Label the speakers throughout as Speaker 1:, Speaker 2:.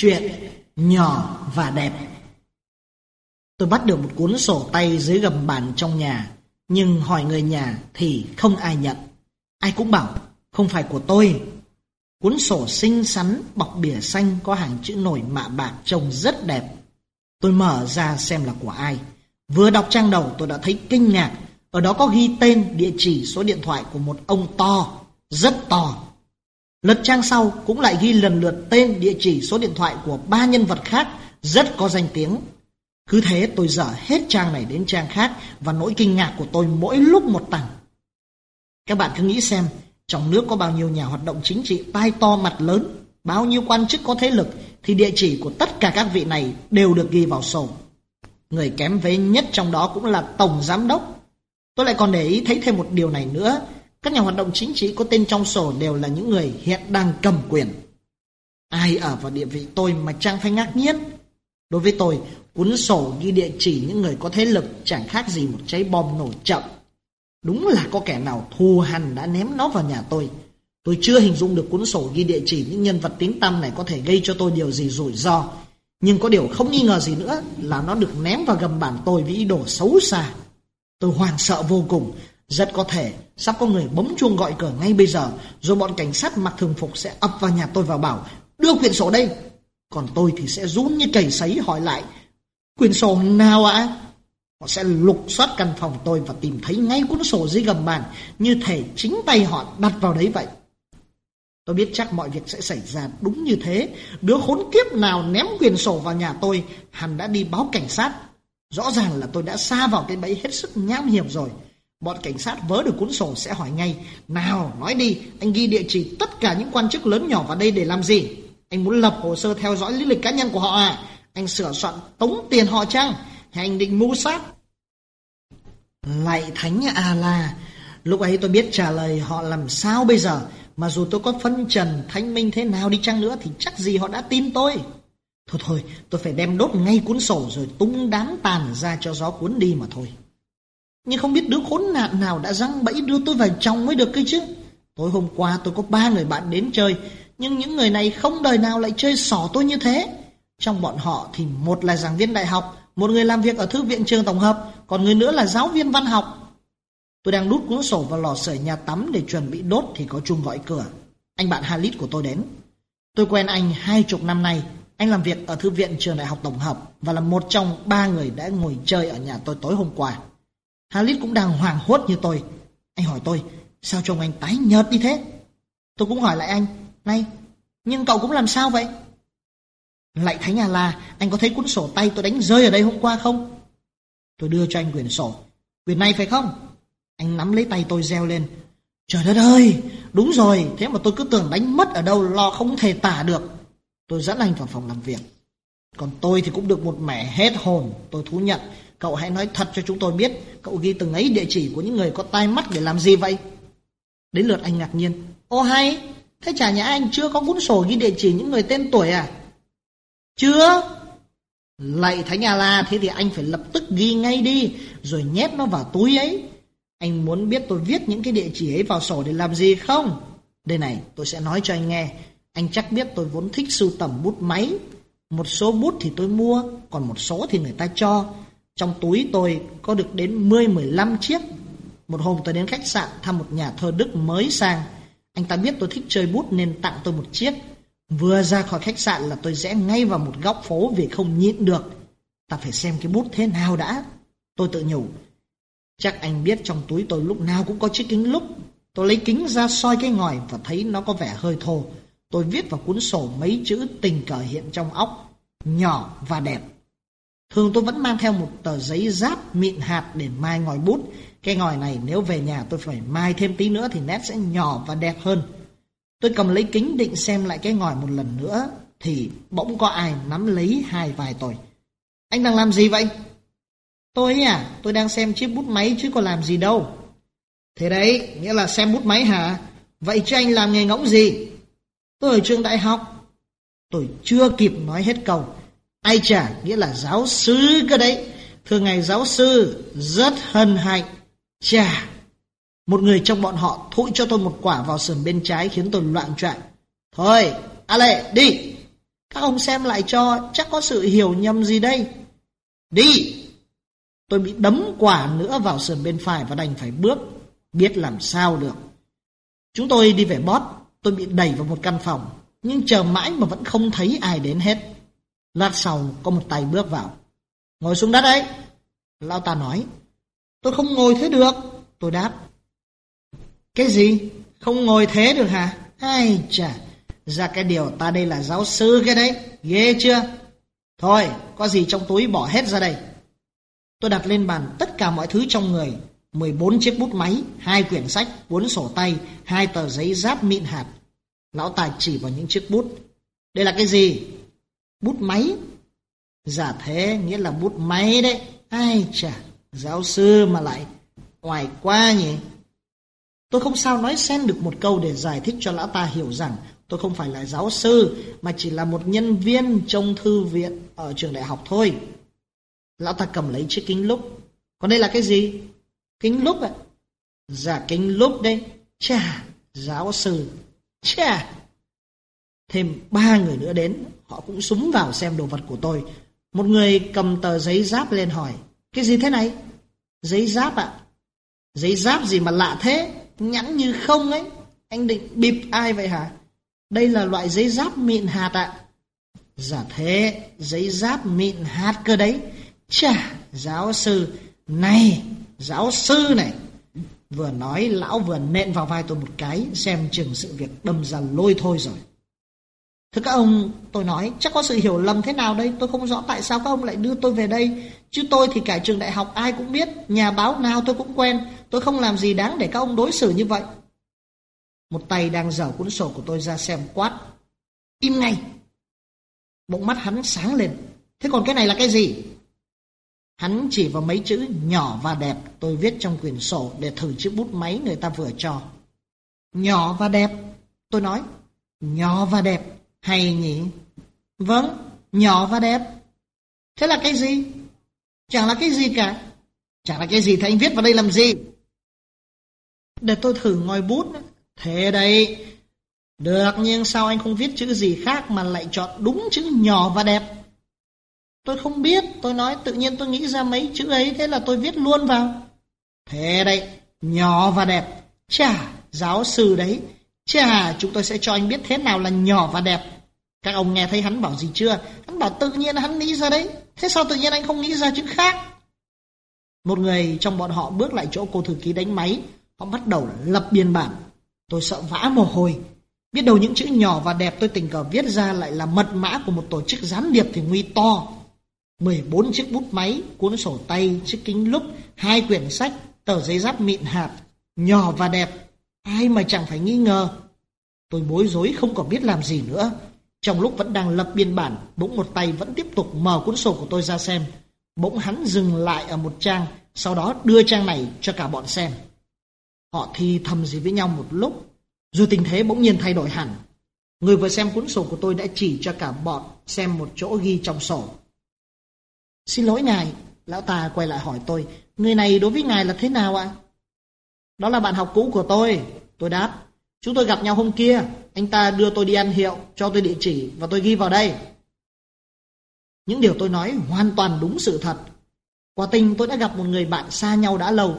Speaker 1: Chuyện nhỏ và đẹp. Tôi bắt được một cuốn sổ tay dưới gầm bàn trong nhà Nhưng hỏi người nhà thì không ai nhận. Ai cũng bảo không phải của tôi. Cuốn sổ xinh xắn bọc bìa xanh có hàng chữ nổi mạ bạc trông rất đẹp. Tôi mở ra xem là của ai. Vừa đọc trang đầu tôi đã thấy kinh ngạc. Ở đó có ghi tên, địa chỉ, số điện thoại của một ông to Rất to. Lật trang sau cũng lại ghi lần lượt tên, địa chỉ, số điện thoại của ba nhân vật khác rất có danh tiếng. Cứ thế tôi dở hết trang này đến trang khác và nỗi kinh ngạc của tôi mỗi lúc một tăng. Các bạn cứ nghĩ xem, trong nước có bao nhiêu nhà hoạt động chính trị tai to mặt lớn, bao nhiêu quan chức có thế lực thì địa chỉ của tất cả các vị này đều được ghi vào sổ. Người kém vế nhất trong đó cũng là Tổng Giám Đốc. Tôi lại còn để ý thấy thêm một điều này nữa các nhà hoạt động chính trị có tên trong sổ đều là những người hiện đang cầm quyền. Ai ở vào địa vị tôi mà chẳng phải ngạc nhiên. Đối với tôi, cuốn sổ ghi địa chỉ những người có thế lực chẳng khác gì một trái bom nổ chậm. Đúng là có kẻ nào thù hằn đã ném nó vào nhà tôi. Tôi chưa hình dung được cuốn sổ ghi địa chỉ những nhân vật tiếng tăm này có thể gây cho tôi điều gì rủi ro. Nhưng có điều không nghi ngờ gì nữa là nó được ném vào gầm bàn tôi với ý đồ xấu xa. Tôi hoảng sợ vô cùng, rất có thể sắp có người bấm chuông gọi cửa ngay bây giờ, Rồi bọn cảnh sát mặc thường phục sẽ ập vào nhà tôi và bảo, Đưa quyển sổ đây. Còn tôi thì sẽ run như cầy sấy hỏi lại, Quyển sổ nào ạ? Họ sẽ lục soát căn phòng tôi và tìm thấy ngay cuốn sổ dưới gầm bàn, Như thể chính tay họ đặt vào đấy vậy. Tôi biết chắc mọi việc sẽ xảy ra đúng như thế. Đứa khốn kiếp nào ném quyển sổ vào nhà tôi, Hắn đã đi báo cảnh sát. Rõ ràng là tôi đã xa vào cái bẫy hết sức nham hiểm rồi. Bọn cảnh sát vớ được cuốn sổ sẽ hỏi ngay, Nào, nói đi, Anh ghi địa chỉ tất cả những quan chức lớn nhỏ vào đây để làm gì? Anh muốn lập hồ sơ theo dõi lý lịch cá nhân của họ à? Anh sửa soạn tống tiền họ chăng? Hay anh định mưu sát? Lại thánh à là Lúc ấy tôi biết trả lời họ làm sao bây giờ, Mà dù tôi có phân trần thanh minh thế nào đi chăng nữa Thì chắc gì họ đã tin tôi. Thôi thôi, tôi phải đem đốt ngay cuốn sổ Rồi tung đám tàn ra cho gió cuốn đi mà thôi nhưng không biết đứa khốn nạn nào đã răng bẫy đưa tôi vào trong mới được cơ chứ. Tối hôm qua tôi có ba người bạn đến chơi, nhưng những người này không đời nào lại chơi xỏ tôi như thế. Trong bọn họ thì một là giảng viên đại học, một người làm việc ở thư viện trường tổng hợp, còn người nữa là giáo viên văn học. Tôi đang đút cuốn sổ vào lò sưởi nhà tắm để chuẩn bị đốt thì có chuông gọi cửa. Anh bạn Halit của tôi đến. Tôi quen anh hai chục năm nay. Anh làm việc ở thư viện trường đại học tổng hợp và là một trong ba người đã ngồi chơi ở nhà tôi tối hôm qua. Halit cũng đang hoảng hốt như tôi. Anh hỏi tôi, sao trông anh tái nhợt như thế? Tôi cũng hỏi lại anh, này, nhưng cậu cũng làm sao vậy? Lại Thánh nhà là anh có thấy cuốn sổ tay tôi đánh rơi ở đây hôm qua không? Tôi đưa cho anh quyển sổ. Quyển này phải không? Anh nắm lấy tay tôi reo lên. Trời đất ơi, đúng rồi, thế mà tôi cứ tưởng đánh mất ở đâu lo không thể tả được. Tôi dẫn anh vào phòng làm việc. Còn tôi thì cũng được một mẻ hết hồn, tôi thú nhận Cậu hãy nói thật cho chúng tôi biết, Cậu ghi từng ấy địa chỉ của những người có tai mắt để làm gì vậy? Đến lượt anh ngạc nhiên. Ô hay, Thế chả nhà anh chưa có cuốn sổ ghi địa chỉ những người tên tuổi à? Chưa. Lạy Thánh nhà la Thế thì anh phải lập tức ghi ngay đi, Rồi nhét nó vào túi ấy. Anh muốn biết tôi viết những cái địa chỉ ấy vào sổ để làm gì không? Đây này, tôi sẽ nói cho anh nghe. Anh chắc biết tôi vốn thích sưu tầm bút máy. Một số bút thì tôi mua, Còn một số thì người ta cho trong túi tôi có được đến 10-15 chiếc. Một hôm tôi đến khách sạn thăm một nhà thơ Đức mới sang. Anh ta biết tôi thích chơi bút nên tặng tôi một chiếc. Vừa ra khỏi khách sạn là tôi rẽ ngay vào một góc phố vì không nhịn được. Ta phải xem cái bút thế nào đã. Tôi tự nhủ. Chắc anh biết trong túi tôi lúc nào cũng có chiếc kính lúc. Tôi lấy kính ra soi cái ngòi và thấy nó có vẻ hơi thô. Tôi viết vào cuốn sổ mấy chữ tình cờ hiện trong óc. Nhỏ và đẹp. Thường tôi vẫn mang theo một tờ giấy giáp mịn hạt để mai ngòi bút. Cái ngòi này nếu về nhà tôi phải mai thêm tí nữa thì nét sẽ nhỏ và đẹp hơn. Tôi cầm lấy kính định xem lại cái ngòi một lần nữa thì bỗng có ai nắm lấy hai vai tôi. Anh đang làm gì vậy? Tôi à, tôi đang xem chiếc bút máy chứ có làm gì đâu. Thế đấy, nghĩa là xem bút máy hả? Vậy chứ anh làm nghề ngỗng gì? Tôi ở trường đại học. Tôi chưa kịp nói hết câu. Ai chả, nghĩa là giáo sư cơ đấy. Thưa ngài giáo sư, rất hân hạnh. Chà, một người trong bọn họ thụi cho tôi một quả vào sườn bên trái khiến tôi loạn choạng. Thôi, A Lệ, đi. Các ông xem lại cho, chắc có sự hiểu nhầm gì đây. Đi. Tôi bị đấm quả nữa vào sườn bên phải và đành phải bước. Biết làm sao được. Chúng tôi đi về bót, tôi bị đẩy vào một căn phòng. Nhưng chờ mãi mà vẫn không thấy ai đến hết. Lát sau có một tay bước vào. Ngồi xuống đất đấy. Lão ta nói. Tôi không ngồi thế được. Tôi đáp. Cái gì? Không ngồi thế được hả? Ai chà, ra cái điều ta đây là giáo sư cái đấy, ghê chưa? Thôi, có gì trong túi bỏ hết ra đây. Tôi đặt lên bàn tất cả mọi thứ trong người, 14 chiếc bút máy, hai quyển sách, bốn sổ tay, hai tờ giấy giáp mịn hạt. Lão tài chỉ vào những chiếc bút. Đây là cái gì? Bút máy. Giả thế nghĩa là bút máy đấy. Ai chà, giáo sư mà lại ngoài qua nhỉ? Tôi không sao nói xen được một câu để giải thích cho lão ta hiểu rằng tôi không phải là giáo sư mà chỉ là một nhân viên trong thư viện ở trường đại học thôi. Lão ta cầm lấy chiếc kính lúp. Còn đây là cái gì? Kính lúp ạ. À? Kính lúp đây. Chà, giáo sư. Chà. Thêm ba người nữa đến, họ cũng súng vào xem đồ vật của tôi. Một người cầm tờ giấy giáp lên hỏi. Cái gì thế này? Giấy giáp ạ. À? Giấy giáp gì mà lạ thế? nhẵn như không ấy. Anh định bịp ai vậy hả? Đây là loại giấy giáp mịn hạt ạ. À. Giả thế, giấy giáp mịn hạt cơ đấy. Chà, giáo sư, này, giáo sư này. Vừa nói lão vừa nện vào vai tôi một cái xem chừng sự việc đâm ra lôi thôi rồi. Thưa các ông, tôi nói chắc có sự hiểu lầm thế nào đây, tôi không rõ tại sao các ông lại đưa tôi về đây. Chứ tôi thì cả trường đại học ai cũng biết, nhà báo nào tôi cũng quen, tôi không làm gì đáng để các ông đối xử như vậy. Một tay đang dở cuốn sổ của tôi ra xem quát. Im ngay! Bỗng mắt hắn sáng lên. Thế còn cái này là cái gì? Hắn chỉ vào mấy chữ nhỏ và đẹp tôi viết trong quyển sổ để thử chữ bút máy người ta vừa cho. Nhỏ và đẹp, tôi nói. Nhỏ và đẹp, hay nhỉ? Vâng, nhỏ và đẹp. Thế là cái gì? Chẳng là cái gì cả. Chẳng là cái gì thì anh viết vào đây làm gì? Để tôi thử ngòi bút. Thế đây. Được, nhưng sao anh không viết chữ gì khác mà lại chọn đúng chữ nhỏ và đẹp? Tôi không biết, tôi nói tự nhiên tôi nghĩ ra mấy chữ ấy, thế là tôi viết luôn vào. Thế đây, nhỏ và đẹp. Chà, giáo sư đấy. Chà, chúng tôi sẽ cho anh biết thế nào là nhỏ và đẹp. Các ông nghe thấy hắn bảo gì chưa? Hắn bảo tự nhiên hắn nghĩ ra đấy. Thế sao tự nhiên anh không nghĩ ra chữ khác? Một người trong bọn họ bước lại chỗ cô thư ký đánh máy. Họ bắt đầu lập biên bản. Tôi sợ vã mồ hôi. Biết đâu những chữ nhỏ và đẹp tôi tình cờ viết ra lại là mật mã của một tổ chức gián điệp thì nguy to. 14 chiếc bút máy, cuốn sổ tay, chiếc kính lúp, hai quyển sách, tờ giấy giáp mịn hạt, nhỏ và đẹp. Ai mà chẳng phải nghi ngờ. Tôi bối rối không còn biết làm gì nữa. Trong lúc vẫn đang lập biên bản, bỗng một tay vẫn tiếp tục mở cuốn sổ của tôi ra xem. Bỗng hắn dừng lại ở một trang, sau đó đưa trang này cho cả bọn xem. Họ thi thầm gì với nhau một lúc, rồi tình thế bỗng nhiên thay đổi hẳn. Người vừa xem cuốn sổ của tôi đã chỉ cho cả bọn xem một chỗ ghi trong sổ. Xin lỗi ngài, lão ta quay lại hỏi tôi, người này đối với ngài là thế nào ạ? Đó là bạn học cũ của tôi, tôi đáp. Chúng tôi gặp nhau hôm kia, anh ta đưa tôi đi ăn hiệu, cho tôi địa chỉ và tôi ghi vào đây. Những điều tôi nói hoàn toàn đúng sự thật. Quả tình tôi đã gặp một người bạn xa nhau đã lâu.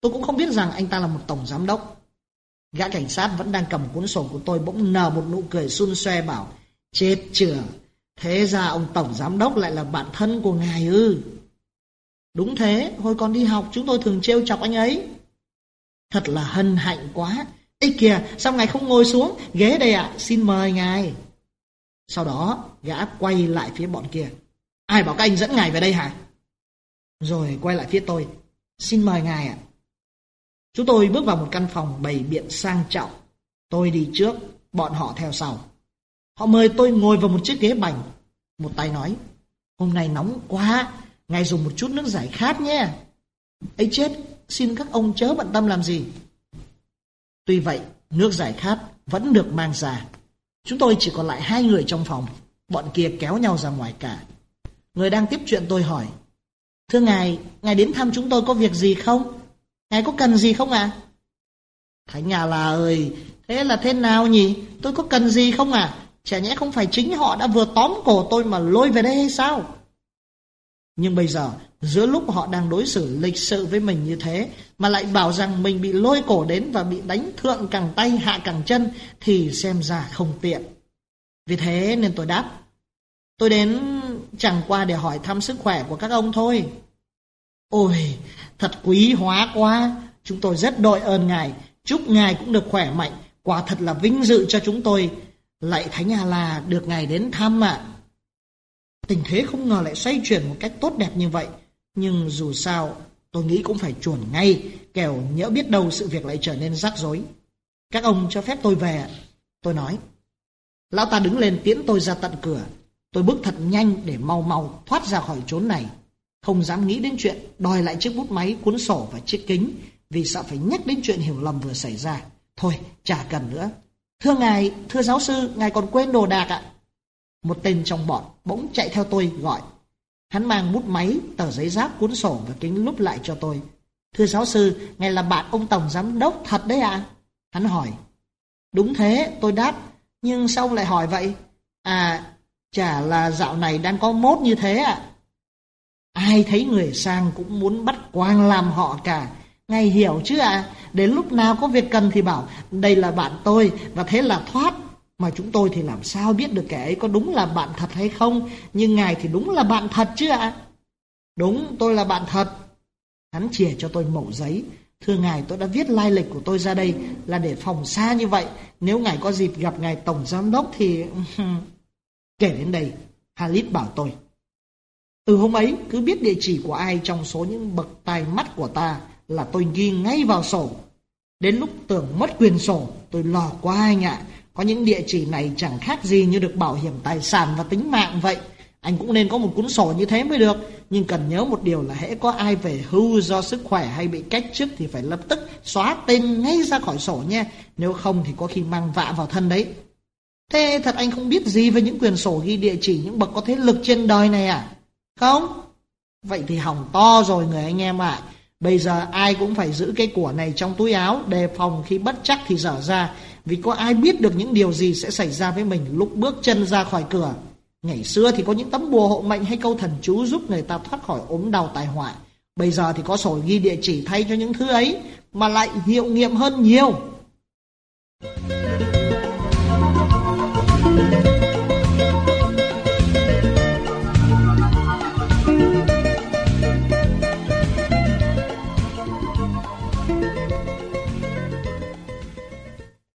Speaker 1: Tôi cũng không biết rằng anh ta là một tổng giám đốc. Gã cảnh sát vẫn đang cầm cuốn sổ của tôi bỗng nở một nụ cười xun xoe bảo Chết chửa, thế ra ông tổng giám đốc lại là bạn thân của ngài ư. Đúng thế, hồi còn đi học chúng tôi thường trêu chọc anh ấy. Thật là hân hạnh quá, Ê kìa, sao ngài không ngồi xuống? Ghế đây ạ, xin mời ngài. Sau đó, gã quay lại phía bọn kia. Ai bảo các anh dẫn ngài về đây hả? Rồi quay lại phía tôi. Xin mời ngài ạ. Chúng tôi bước vào một căn phòng bày biện sang trọng. Tôi đi trước, bọn họ theo sau. Họ mời tôi ngồi vào một chiếc ghế bành. Một tay nói, hôm nay nóng quá, ngài dùng một chút nước giải khát nhé. ấy chết, xin các ông chớ bận tâm làm gì. Tuy vậy, nước giải khát vẫn được mang ra. Chúng tôi chỉ còn lại hai người trong phòng, bọn kia kéo nhau ra ngoài cả. Người đang tiếp chuyện tôi hỏi, Thưa ngài, ngài đến thăm chúng tôi có việc gì không? Ngài có cần gì không ạ? À? Thánh nhà là ơi, thế là thế nào nhỉ? Tôi có cần gì không à? Chả nhẽ không phải chính họ đã vừa tóm cổ tôi mà lôi về đây hay sao? Nhưng bây giờ, giữa lúc họ đang đối xử lịch sự với mình như thế, mà lại bảo rằng mình bị lôi cổ đến và bị đánh thượng cẳng tay hạ cẳng chân, thì xem ra không tiện. Vì thế nên tôi đáp, tôi đến chẳng qua để hỏi thăm sức khỏe của các ông thôi. Ôi, thật quý hóa quá, chúng tôi rất đội ơn ngài, chúc ngài cũng được khỏe mạnh, quả thật là vinh dự cho chúng tôi. Lạy Thánh A-la được ngài đến thăm ạ. Tình thế không ngờ lại xoay chuyển một cách tốt đẹp như vậy, nhưng dù sao tôi nghĩ cũng phải chuồn ngay, kẻo nhỡ biết đâu sự việc lại trở nên rắc rối. Các ông cho phép tôi về, tôi nói. Lão ta đứng lên tiễn tôi ra tận cửa, Tôi bước thật nhanh để mau mau thoát ra khỏi chốn này. Không dám nghĩ đến chuyện đòi lại chiếc bút máy, cuốn sổ và chiếc kính vì sợ phải nhắc đến chuyện hiểu lầm vừa xảy ra. Thôi, chả cần nữa. Thưa ngài, thưa giáo sư, ngài còn quên đồ đạc ạ. Một tên trong bọn bỗng chạy theo tôi gọi. Hắn mang bút máy, tờ giấy giáp, cuốn sổ và kính lúp lại cho tôi. Thưa giáo sư, ngài là bạn ông Tổng Giám Đốc thật đấy ạ? Hắn hỏi. Đúng thế, tôi đáp. Nhưng sao ông lại hỏi vậy? À, Chả là dạo này đang có mốt như thế ạ. À? Ai thấy người sang cũng muốn bắt quang làm họ cả. Ngài hiểu chứ ạ? À? Đến lúc nào có việc cần thì bảo đây là bạn tôi và thế là thoát. Mà chúng tôi thì làm sao biết được kẻ ấy có đúng là bạn thật hay không. Nhưng ngài thì đúng là bạn thật chứ ạ? À? Đúng, tôi là bạn thật. Hắn chìa cho tôi mẩu giấy. Thưa ngài, tôi đã viết lai lịch của tôi ra đây là để phòng xa như vậy. Nếu ngài có dịp gặp ngài tổng giám đốc thì... Kể đến đây, Halit bảo tôi. Từ hôm ấy, cứ biết địa chỉ của ai trong số những bậc tài mắt của ta là tôi ghi ngay vào sổ. Đến lúc tưởng mất quyền sổ, tôi lo quá anh ạ. Có những địa chỉ này chẳng khác gì như được bảo hiểm tài sản và tính mạng vậy. Anh cũng nên có một cuốn sổ như thế mới được. Nhưng cần nhớ một điều là hễ có ai về hưu do sức khỏe hay bị cách chức thì phải lập tức xóa tên ngay ra khỏi sổ nha. Nếu không thì có khi mang vạ vào thân đấy. Thế thật anh không biết gì về những quyền sổ ghi địa chỉ những bậc có thế lực trên đời này à? Không? Vậy thì hỏng to rồi người anh em ạ. Bây giờ ai cũng phải giữ cái của này trong túi áo, đề phòng khi bất chắc thì dở ra. Vì có ai biết được những điều gì sẽ xảy ra với mình lúc bước chân ra khỏi cửa. Ngày xưa thì có những tấm bùa hộ mệnh hay câu thần chú giúp người ta thoát khỏi ốm đau tai họa. Bây giờ thì có sổ ghi địa chỉ thay cho những thứ ấy, mà lại hiệu nghiệm hơn nhiều.